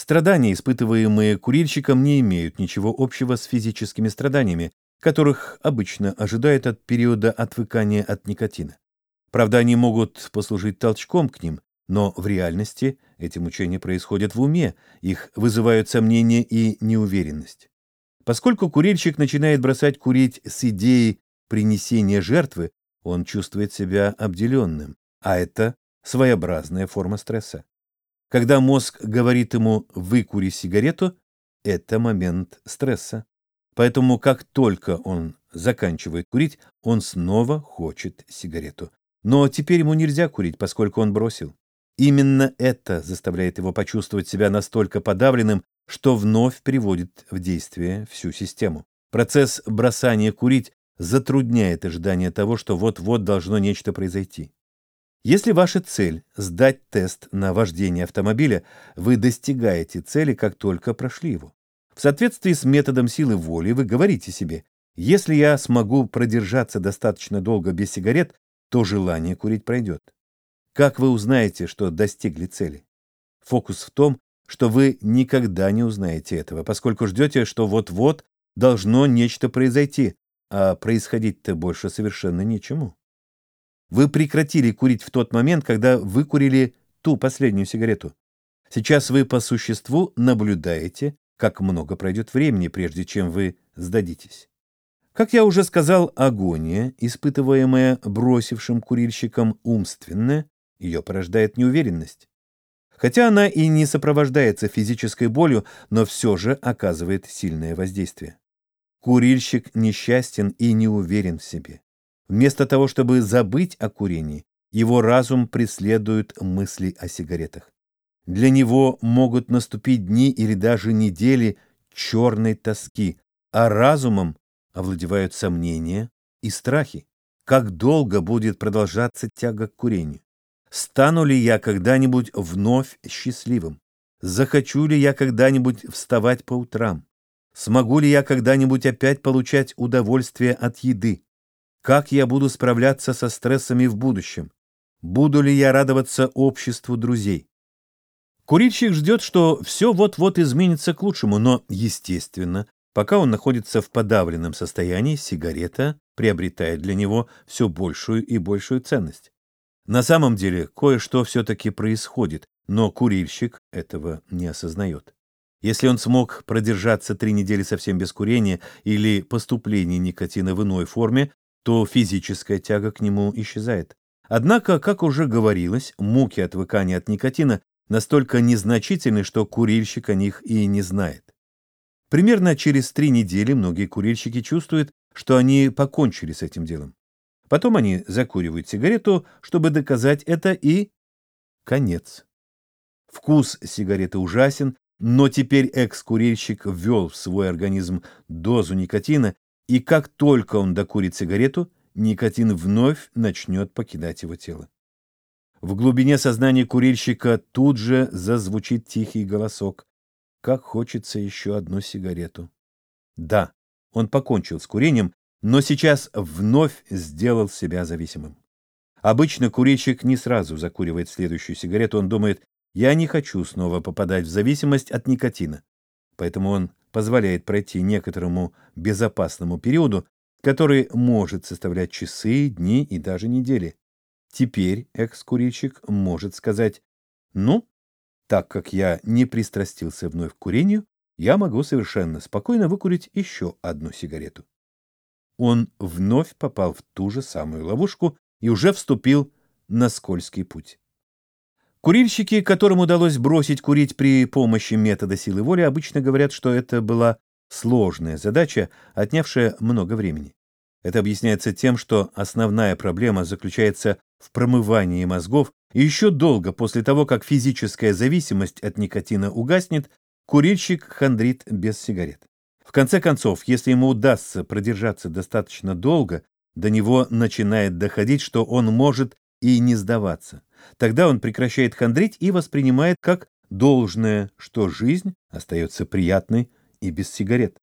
Страдания, испытываемые курильщиком, не имеют ничего общего с физическими страданиями, которых обычно ожидают от периода отвыкания от никотина. Правда, они могут послужить толчком к ним, но в реальности эти мучения происходят в уме, их вызывают сомнения и неуверенность. Поскольку курильщик начинает бросать курить с идеей принесения жертвы, он чувствует себя обделенным, а это своеобразная форма стресса. Когда мозг говорит ему «выкури сигарету», это момент стресса. Поэтому как только он заканчивает курить, он снова хочет сигарету. Но теперь ему нельзя курить, поскольку он бросил. Именно это заставляет его почувствовать себя настолько подавленным, что вновь приводит в действие всю систему. Процесс бросания курить затрудняет ожидание того, что вот-вот должно нечто произойти. Если ваша цель – сдать тест на вождение автомобиля, вы достигаете цели, как только прошли его. В соответствии с методом силы воли вы говорите себе, если я смогу продержаться достаточно долго без сигарет, то желание курить пройдет. Как вы узнаете, что достигли цели? Фокус в том, что вы никогда не узнаете этого, поскольку ждете, что вот-вот должно нечто произойти, а происходить-то больше совершенно ничему. Вы прекратили курить в тот момент, когда выкурили ту последнюю сигарету. Сейчас вы по существу наблюдаете, как много пройдет времени, прежде чем вы сдадитесь. Как я уже сказал, агония, испытываемая бросившим курильщиком умственная, ее порождает неуверенность. Хотя она и не сопровождается физической болью, но все же оказывает сильное воздействие. Курильщик несчастен и не уверен в себе. Вместо того, чтобы забыть о курении, его разум преследует мысли о сигаретах. Для него могут наступить дни или даже недели черной тоски, а разумом овладевают сомнения и страхи. Как долго будет продолжаться тяга к курению? Стану ли я когда-нибудь вновь счастливым? Захочу ли я когда-нибудь вставать по утрам? Смогу ли я когда-нибудь опять получать удовольствие от еды? Как я буду справляться со стрессами в будущем? Буду ли я радоваться обществу друзей? Курильщик ждет, что все вот-вот изменится к лучшему, но, естественно, пока он находится в подавленном состоянии, сигарета приобретает для него все большую и большую ценность. На самом деле кое-что все-таки происходит, но курильщик этого не осознает. Если он смог продержаться три недели совсем без курения или поступления никотина в иной форме, то физическая тяга к нему исчезает. Однако, как уже говорилось, муки отвыкания от никотина настолько незначительны, что курильщик о них и не знает. Примерно через три недели многие курильщики чувствуют, что они покончили с этим делом. Потом они закуривают сигарету, чтобы доказать это, и конец. Вкус сигареты ужасен, но теперь экс-курильщик ввел в свой организм дозу никотина, и как только он докурит сигарету, никотин вновь начнет покидать его тело. В глубине сознания курильщика тут же зазвучит тихий голосок. Как хочется еще одну сигарету. Да, он покончил с курением, но сейчас вновь сделал себя зависимым. Обычно курильщик не сразу закуривает следующую сигарету, он думает, я не хочу снова попадать в зависимость от никотина. Поэтому он позволяет пройти некоторому безопасному периоду, который может составлять часы, дни и даже недели. Теперь экс-курильщик может сказать, ну, так как я не пристрастился вновь к курению, я могу совершенно спокойно выкурить еще одну сигарету. Он вновь попал в ту же самую ловушку и уже вступил на скользкий путь. Курильщики, которым удалось бросить курить при помощи метода силы воли, обычно говорят, что это была сложная задача, отнявшая много времени. Это объясняется тем, что основная проблема заключается в промывании мозгов, и еще долго после того, как физическая зависимость от никотина угаснет, курильщик хандрит без сигарет. В конце концов, если ему удастся продержаться достаточно долго, до него начинает доходить, что он может и не сдаваться. Тогда он прекращает хандрить и воспринимает как должное, что жизнь остается приятной и без сигарет.